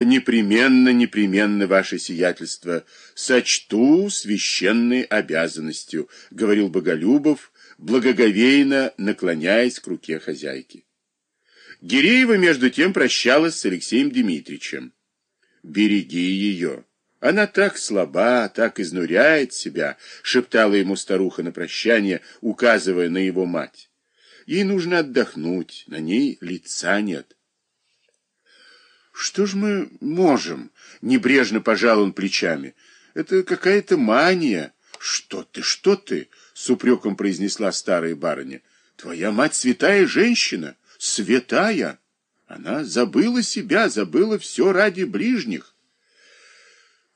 Непременно, непременно, ваше сиятельство, сочту священной обязанностью, говорил Боголюбов, благоговейно наклоняясь к руке хозяйки. Гиреева, между тем, прощалась с Алексеем Дмитриевичем. «Береги ее. Она так слаба, так изнуряет себя», — шептала ему старуха на прощание, указывая на его мать. «Ей нужно отдохнуть, на ней лица нет». Что ж мы можем? Небрежно пожал он плечами. Это какая-то мания. Что ты, что ты? С упреком произнесла старая барыня. Твоя мать святая женщина. Святая. Она забыла себя, забыла все ради ближних.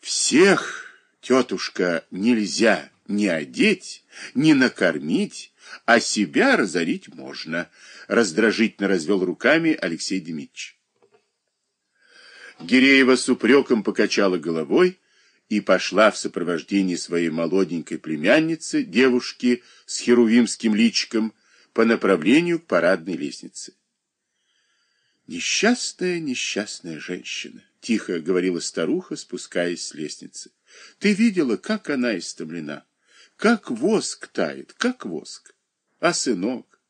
Всех, тетушка, нельзя ни одеть, ни накормить, а себя разорить можно. Раздражительно развел руками Алексей Дмитриевич. Гиреева с упреком покачала головой и пошла в сопровождении своей молоденькой племянницы, девушки с херувимским личиком, по направлению к парадной лестнице. «Несчастная, несчастная женщина», — тихо говорила старуха, спускаясь с лестницы. «Ты видела, как она истомлена, как воск тает, как воск. А сынок,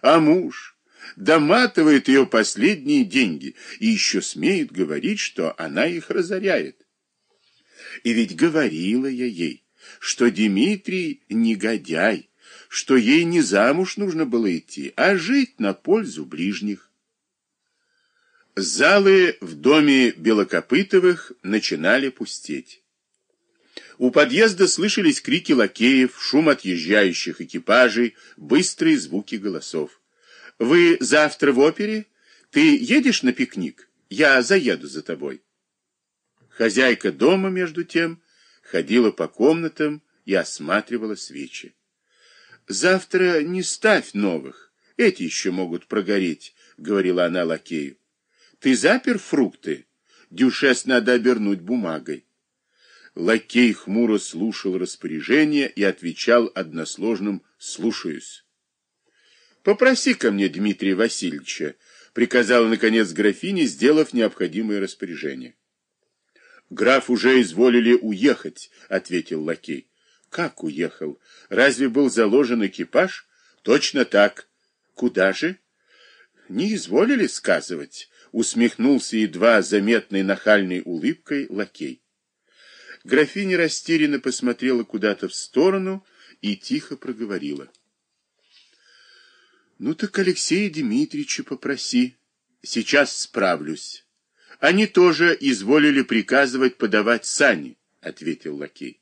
а муж, доматывает ее последние деньги и еще смеет говорить, что она их разоряет. И ведь говорила я ей, что Дмитрий негодяй, что ей не замуж нужно было идти, а жить на пользу ближних. Залы в доме Белокопытовых начинали пустеть. У подъезда слышались крики лакеев, шум отъезжающих экипажей, быстрые звуки голосов. Вы завтра в опере? Ты едешь на пикник? Я заеду за тобой. Хозяйка дома, между тем, ходила по комнатам и осматривала свечи. Завтра не ставь новых, эти еще могут прогореть, говорила она лакею. Ты запер фрукты? Дюшес надо обернуть бумагой. Лакей хмуро слушал распоряжение и отвечал односложным «слушаюсь». Попроси ко мне Дмитрия Васильевича, приказала, наконец, графиня, сделав необходимое распоряжение. Граф уже изволили уехать, ответил лакей. Как уехал? Разве был заложен экипаж? Точно так. Куда же? Не изволили сказывать, усмехнулся едва заметной нахальной улыбкой лакей. Графиня растерянно посмотрела куда-то в сторону и тихо проговорила. Ну так Алексея Дмитриевича попроси. Сейчас справлюсь. Они тоже изволили приказывать подавать сани, ответил лакей.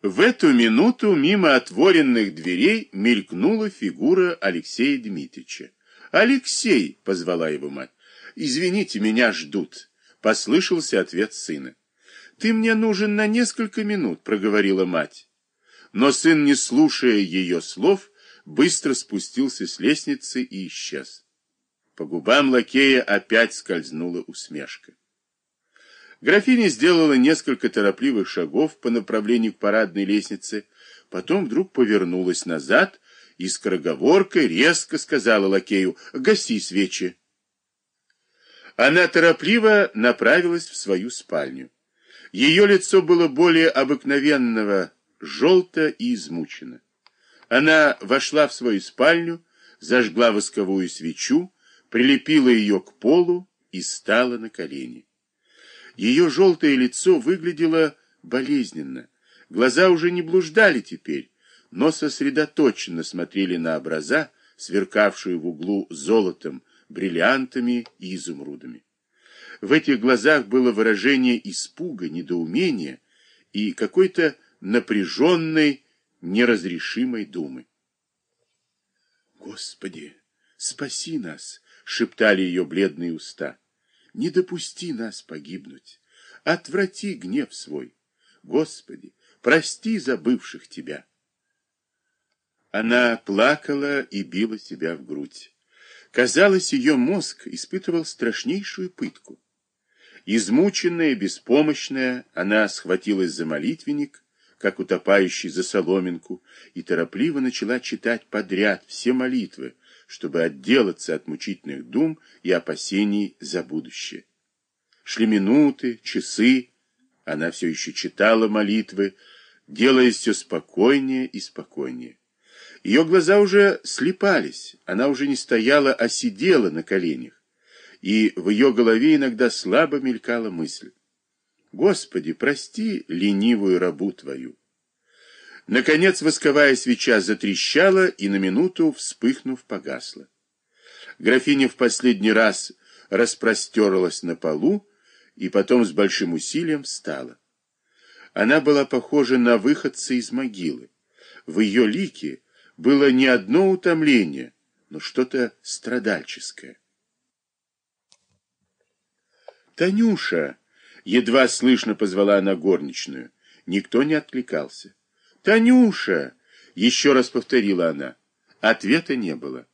В эту минуту мимо отворенных дверей мелькнула фигура Алексея Дмитриевича. «Алексей!» — позвала его мать. «Извините, меня ждут», — послышался ответ сына. «Ты мне нужен на несколько минут», — проговорила мать. Но сын, не слушая ее слов, быстро спустился с лестницы и исчез. По губам лакея опять скользнула усмешка. Графиня сделала несколько торопливых шагов по направлению к парадной лестнице, потом вдруг повернулась назад и скороговоркой резко сказала лакею «Гаси свечи». Она торопливо направилась в свою спальню. Ее лицо было более обыкновенного, желто и измучено. Она вошла в свою спальню, зажгла восковую свечу, прилепила ее к полу и стала на колени. Ее желтое лицо выглядело болезненно. Глаза уже не блуждали теперь, но сосредоточенно смотрели на образа, сверкавшие в углу золотом, бриллиантами и изумрудами. В этих глазах было выражение испуга, недоумения и какой-то напряженной, неразрешимой думы. «Господи, спаси нас!» — шептали ее бледные уста. «Не допусти нас погибнуть! Отврати гнев свой! Господи, прости забывших Тебя!» Она плакала и била себя в грудь. Казалось, ее мозг испытывал страшнейшую пытку. Измученная, беспомощная, она схватилась за молитвенник как утопающий за соломинку, и торопливо начала читать подряд все молитвы, чтобы отделаться от мучительных дум и опасений за будущее. Шли минуты, часы. Она все еще читала молитвы, делая все спокойнее и спокойнее. Ее глаза уже слепались, она уже не стояла, а сидела на коленях. И в ее голове иногда слабо мелькала мысль. «Господи, прости ленивую рабу Твою». Наконец восковая свеча затрещала и на минуту, вспыхнув, погасла. Графиня в последний раз распростерлась на полу и потом с большим усилием встала. Она была похожа на выходца из могилы. В ее лике было не одно утомление, но что-то страдальческое. «Танюша!» — едва слышно позвала она горничную. Никто не откликался. «Танюша!» — еще раз повторила она. Ответа не было.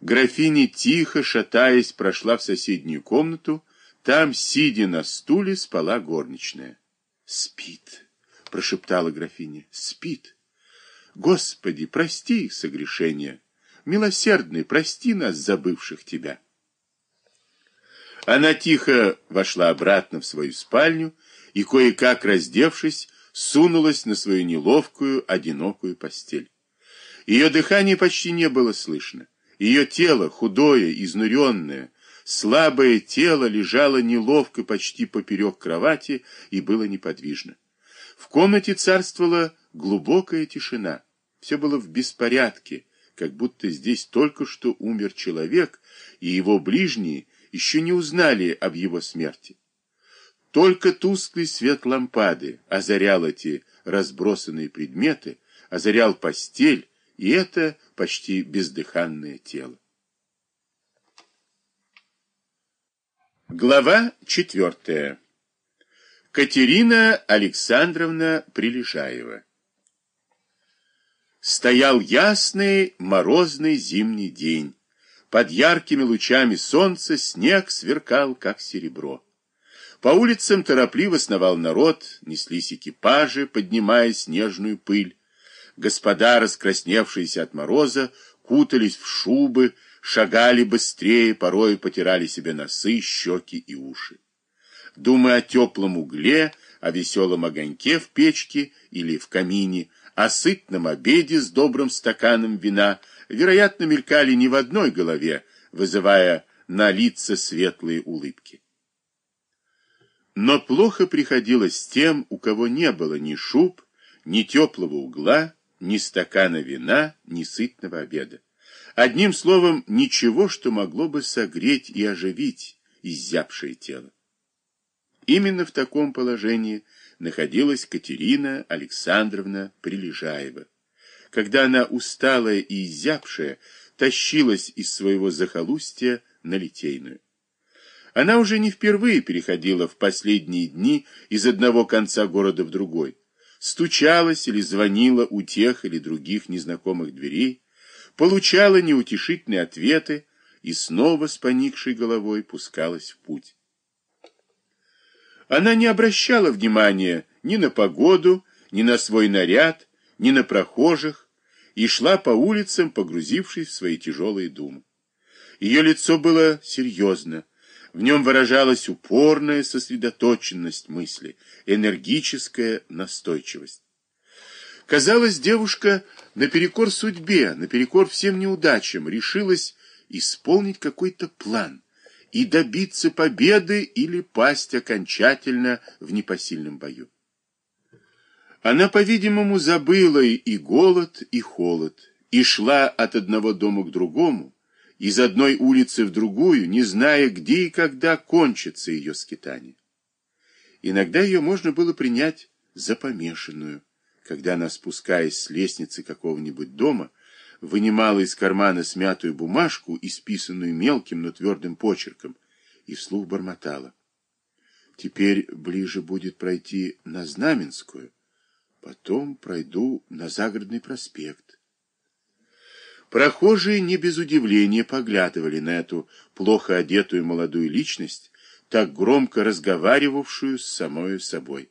Графиня, тихо, шатаясь, прошла в соседнюю комнату. Там, сидя на стуле, спала горничная. «Спит!» — прошептала графиня. «Спит! Господи, прости их согрешения! Милосердный, прости нас, забывших Тебя!» Она тихо вошла обратно в свою спальню и, кое-как раздевшись, сунулась на свою неловкую, одинокую постель. Ее дыхание почти не было слышно. Ее тело, худое, изнуренное, слабое тело лежало неловко почти поперек кровати и было неподвижно. В комнате царствовала глубокая тишина. Все было в беспорядке, как будто здесь только что умер человек, и его ближние еще не узнали об его смерти. Только тусклый свет лампады озарял эти разбросанные предметы, озарял постель и это почти бездыханное тело. Глава четвертая. Катерина Александровна Прилежаева. Стоял ясный морозный зимний день. Под яркими лучами солнца снег сверкал, как серебро. По улицам торопливо сновал народ, неслись экипажи, поднимая снежную пыль. Господа, раскрасневшиеся от мороза, кутались в шубы, шагали быстрее, порой потирали себе носы, щеки и уши. Думая о теплом угле, о веселом огоньке в печке или в камине, о сытном обеде с добрым стаканом вина, вероятно, мелькали не в одной голове, вызывая на лица светлые улыбки. Но плохо приходилось тем, у кого не было ни шуб, ни теплого угла, ни стакана вина, ни сытного обеда. Одним словом, ничего, что могло бы согреть и оживить изябшее тело. Именно в таком положении находилась Катерина Александровна Прилежаева, когда она, усталая и изябшая, тащилась из своего захолустья на Литейную. Она уже не впервые переходила в последние дни из одного конца города в другой. Стучалась или звонила у тех или других незнакомых дверей, получала неутешительные ответы и снова с поникшей головой пускалась в путь. Она не обращала внимания ни на погоду, ни на свой наряд, ни на прохожих, и шла по улицам, погрузившись в свои тяжелые думы. Ее лицо было серьезно, в нем выражалась упорная сосредоточенность мысли, энергическая настойчивость. Казалось, девушка наперекор судьбе, наперекор всем неудачам решилась исполнить какой-то план и добиться победы или пасть окончательно в непосильном бою. Она, по-видимому, забыла и голод, и холод, и шла от одного дома к другому, из одной улицы в другую, не зная, где и когда кончится ее скитание. Иногда ее можно было принять за помешанную, когда она, спускаясь с лестницы какого-нибудь дома, вынимала из кармана смятую бумажку, исписанную мелким, но твердым почерком, и вслух бормотала. Теперь ближе будет пройти на Знаменскую, потом пройду на Загородный проспект. Прохожие не без удивления поглядывали на эту плохо одетую молодую личность, так громко разговаривавшую с самой собой.